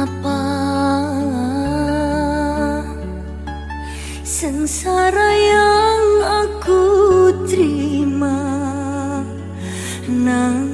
apa Sengsara yang aku terima? Nang